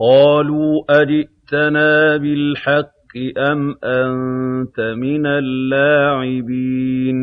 قَالُوا أَجِئْتَنَا بِالْحَقِّ أَمْ أَنتَ مِنَ اللَّاعِبِينَ